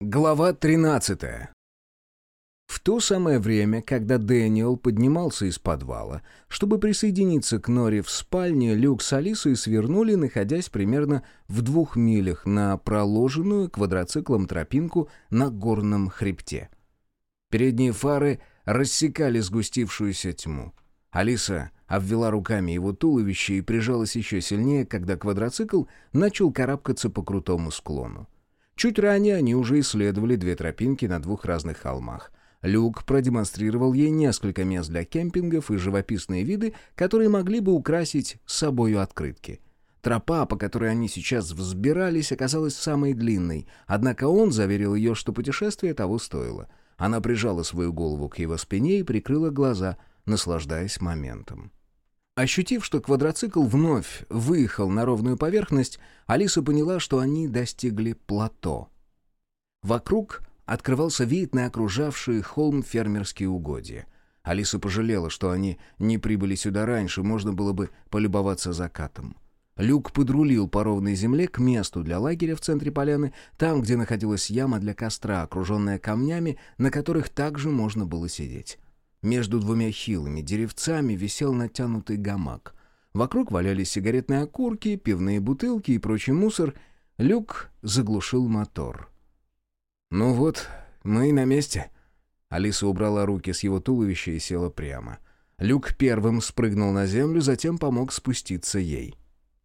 Глава 13 В то самое время, когда Дэниел поднимался из подвала, чтобы присоединиться к Нори в спальне, Люк с Алисой свернули, находясь примерно в двух милях на проложенную квадроциклом тропинку на горном хребте. Передние фары рассекали сгустившуюся тьму. Алиса обвела руками его туловище и прижалась еще сильнее, когда квадроцикл начал карабкаться по крутому склону. Чуть ранее они уже исследовали две тропинки на двух разных холмах. Люк продемонстрировал ей несколько мест для кемпингов и живописные виды, которые могли бы украсить собою открытки. Тропа, по которой они сейчас взбирались, оказалась самой длинной, однако он заверил ее, что путешествие того стоило. Она прижала свою голову к его спине и прикрыла глаза, наслаждаясь моментом. Ощутив, что квадроцикл вновь выехал на ровную поверхность, Алиса поняла, что они достигли плато. Вокруг открывался вид на окружавшие холм фермерские угодья. Алиса пожалела, что они не прибыли сюда раньше, можно было бы полюбоваться закатом. Люк подрулил по ровной земле к месту для лагеря в центре поляны, там, где находилась яма для костра, окруженная камнями, на которых также можно было сидеть. Между двумя хилыми деревцами висел натянутый гамак. Вокруг валялись сигаретные окурки, пивные бутылки и прочий мусор. Люк заглушил мотор. «Ну вот, мы и на месте». Алиса убрала руки с его туловища и села прямо. Люк первым спрыгнул на землю, затем помог спуститься ей.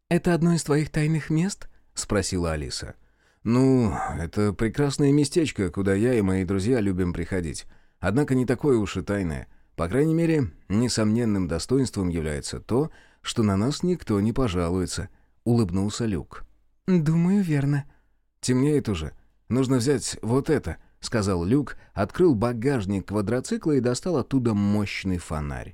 «Это одно из твоих тайных мест?» — спросила Алиса. «Ну, это прекрасное местечко, куда я и мои друзья любим приходить. Однако не такое уж и тайное. По крайней мере, несомненным достоинством является то, что на нас никто не пожалуется», — улыбнулся Люк. «Думаю, верно». «Темнеет уже. Нужно взять вот это», — сказал Люк, открыл багажник квадроцикла и достал оттуда мощный фонарь.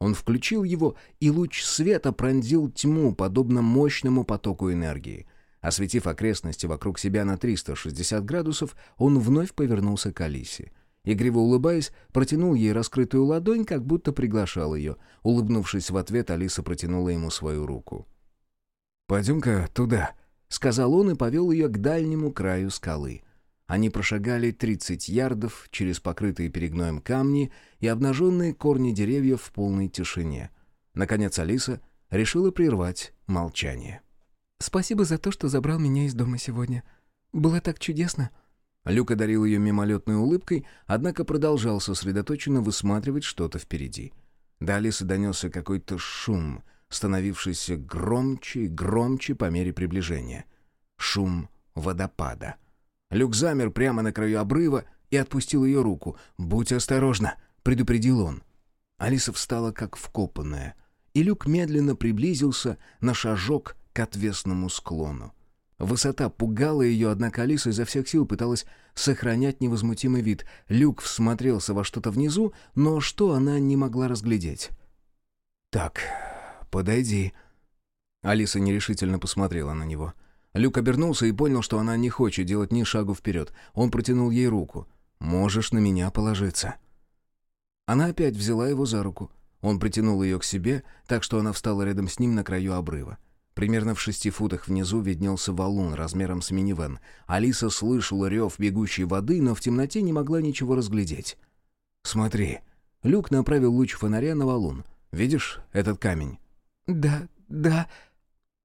Он включил его, и луч света пронзил тьму, подобно мощному потоку энергии. Осветив окрестности вокруг себя на 360 градусов, он вновь повернулся к Алисе. Игриво улыбаясь, протянул ей раскрытую ладонь, как будто приглашал ее. Улыбнувшись в ответ, Алиса протянула ему свою руку. «Пойдем-ка туда», — сказал он и повел ее к дальнему краю скалы. Они прошагали 30 ярдов через покрытые перегноем камни и обнаженные корни деревьев в полной тишине. Наконец Алиса решила прервать молчание. «Спасибо за то, что забрал меня из дома сегодня. Было так чудесно». Люк одарил ее мимолетной улыбкой, однако продолжал сосредоточенно высматривать что-то впереди. До Алисы донесся какой-то шум, становившийся громче и громче по мере приближения. Шум водопада. Люк замер прямо на краю обрыва и отпустил ее руку. «Будь осторожна!» — предупредил он. Алиса встала как вкопанная, и Люк медленно приблизился на шажок к отвесному склону. Высота пугала ее, однако Алиса изо всех сил пыталась сохранять невозмутимый вид. Люк всмотрелся во что-то внизу, но что она не могла разглядеть. «Так, подойди». Алиса нерешительно посмотрела на него. Люк обернулся и понял, что она не хочет делать ни шагу вперед. Он протянул ей руку. «Можешь на меня положиться». Она опять взяла его за руку. Он притянул ее к себе, так что она встала рядом с ним на краю обрыва. Примерно в шести футах внизу виднелся валун размером с минивэн. Алиса слышала рев бегущей воды, но в темноте не могла ничего разглядеть. «Смотри». Люк направил луч фонаря на валун. «Видишь этот камень?» «Да, да».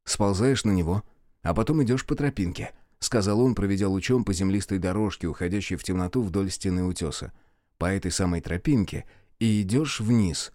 «Сползаешь на него, а потом идешь по тропинке», — сказал он, проведя лучом по землистой дорожке, уходящей в темноту вдоль стены утеса. «По этой самой тропинке и идешь вниз».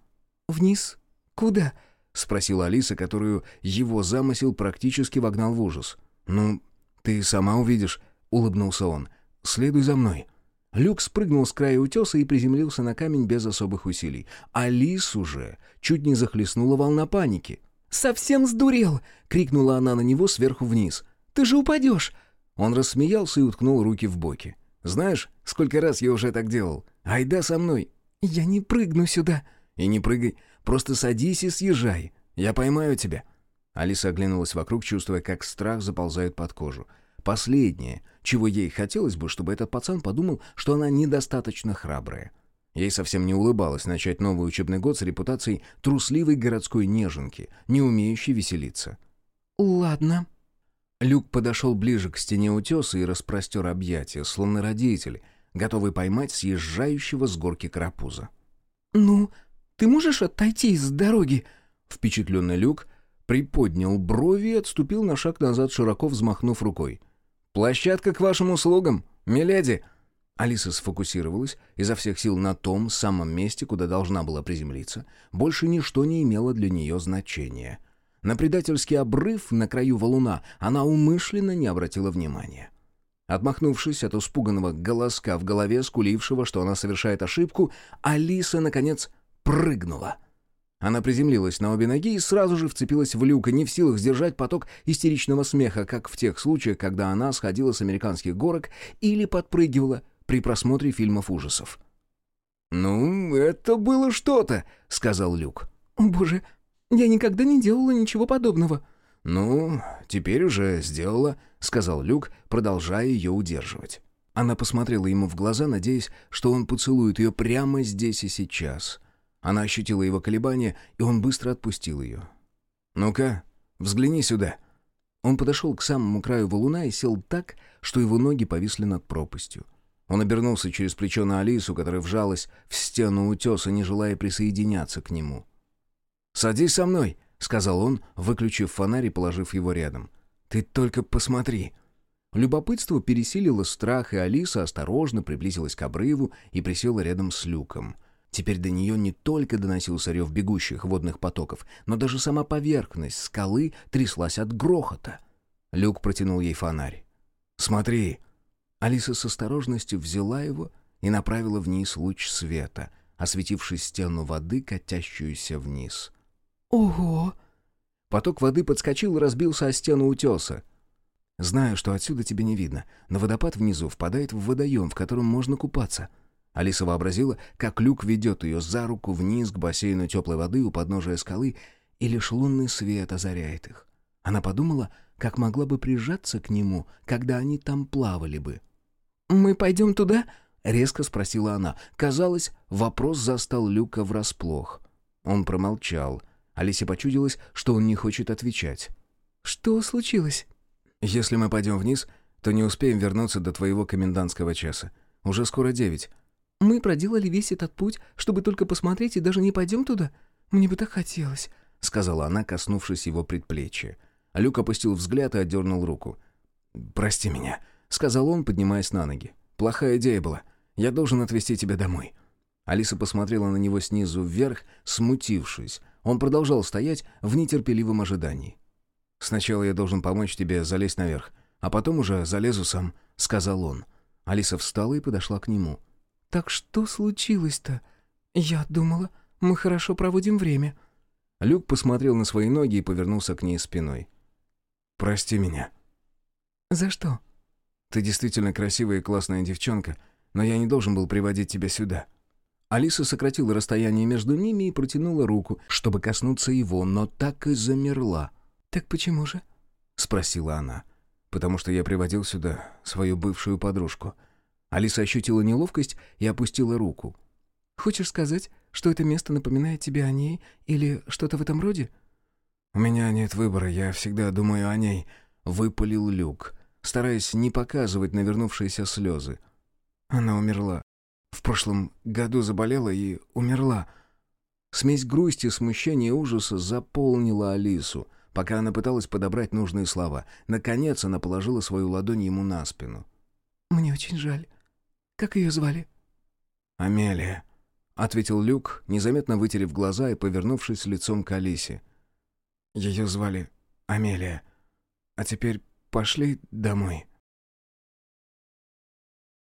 «Вниз? Куда?» — спросила Алиса, которую его замысел практически вогнал в ужас. «Ну, ты сама увидишь», — улыбнулся он. «Следуй за мной». Люк спрыгнул с края утеса и приземлился на камень без особых усилий. Алису же чуть не захлестнула волна паники. «Совсем сдурел!» — крикнула она на него сверху вниз. «Ты же упадешь!» Он рассмеялся и уткнул руки в боки. «Знаешь, сколько раз я уже так делал? Айда со мной!» «Я не прыгну сюда!» «И не прыгай. Просто садись и съезжай. Я поймаю тебя». Алиса оглянулась вокруг, чувствуя, как страх заползает под кожу. Последнее, чего ей хотелось бы, чтобы этот пацан подумал, что она недостаточно храбрая. Ей совсем не улыбалось начать новый учебный год с репутацией трусливой городской неженки, не умеющей веселиться. «Ладно». Люк подошел ближе к стене утеса и распростер объятия, словно родитель, готовый поймать съезжающего с горки карапуза. «Ну, ты можешь отойти с дороги?» Впечатленный Люк приподнял брови и отступил на шаг назад, широко взмахнув рукой. «Площадка к вашим услугам, миледи!» Алиса сфокусировалась изо всех сил на том самом месте, куда должна была приземлиться. Больше ничто не имело для нее значения — на предательский обрыв на краю валуна она умышленно не обратила внимания. Отмахнувшись от испуганного голоска в голове, скулившего, что она совершает ошибку, Алиса, наконец, прыгнула. Она приземлилась на обе ноги и сразу же вцепилась в люка, не в силах сдержать поток истеричного смеха, как в тех случаях, когда она сходила с американских горок или подпрыгивала при просмотре фильмов ужасов. «Ну, это было что-то», — сказал Люк. «О, боже, «Я никогда не делала ничего подобного». «Ну, теперь уже сделала», — сказал Люк, продолжая ее удерживать. Она посмотрела ему в глаза, надеясь, что он поцелует ее прямо здесь и сейчас. Она ощутила его колебания, и он быстро отпустил ее. «Ну-ка, взгляни сюда». Он подошел к самому краю валуна и сел так, что его ноги повисли над пропастью. Он обернулся через плечо на Алису, которая вжалась в стену утеса, не желая присоединяться к нему. «Садись со мной», — сказал он, выключив фонарь и положив его рядом. «Ты только посмотри». Любопытство пересилило страх, и Алиса осторожно приблизилась к обрыву и присела рядом с люком. Теперь до нее не только доносился рев бегущих водных потоков, но даже сама поверхность скалы тряслась от грохота. Люк протянул ей фонарь. «Смотри!» Алиса с осторожностью взяла его и направила вниз луч света, осветивший стену воды, катящуюся вниз. «Ого!» Поток воды подскочил и разбился о стену утеса. «Знаю, что отсюда тебе не видно, но водопад внизу впадает в водоем, в котором можно купаться». Алиса вообразила, как люк ведет ее за руку вниз к бассейну теплой воды у подножия скалы, и лишь лунный свет озаряет их. Она подумала, как могла бы прижаться к нему, когда они там плавали бы. «Мы пойдем туда?» — резко спросила она. Казалось, вопрос застал Люка врасплох. Он промолчал — Алисе почудилось, что он не хочет отвечать. «Что случилось?» «Если мы пойдем вниз, то не успеем вернуться до твоего комендантского часа. Уже скоро девять». «Мы проделали весь этот путь, чтобы только посмотреть, и даже не пойдем туда? Мне бы так хотелось», — сказала она, коснувшись его предплечья. Люк опустил взгляд и отдернул руку. «Прости меня», — сказал он, поднимаясь на ноги. «Плохая идея была. Я должен отвезти тебя домой». Алиса посмотрела на него снизу вверх, смутившись, он продолжал стоять в нетерпеливом ожидании. «Сначала я должен помочь тебе залезть наверх, а потом уже залезу сам», — сказал он. Алиса встала и подошла к нему. «Так что случилось-то? Я думала, мы хорошо проводим время». Люк посмотрел на свои ноги и повернулся к ней спиной. «Прости меня». «За что?» «Ты действительно красивая и классная девчонка, но я не должен был приводить тебя сюда». Алиса сократила расстояние между ними и протянула руку, чтобы коснуться его, но так и замерла. «Так почему же?» — спросила она. «Потому что я приводил сюда свою бывшую подружку». Алиса ощутила неловкость и опустила руку. «Хочешь сказать, что это место напоминает тебе о ней или что-то в этом роде?» «У меня нет выбора, я всегда думаю о ней», — выпалил Люк, стараясь не показывать навернувшиеся слезы. «Она умерла. В прошлом году заболела и умерла. Смесь грусти, смущения и ужаса заполнила Алису, пока она пыталась подобрать нужные слова. Наконец она положила свою ладонь ему на спину. «Мне очень жаль. Как ее звали?» «Амелия», — ответил Люк, незаметно вытерев глаза и повернувшись лицом к Алисе. «Ее звали Амелия. А теперь пошли домой».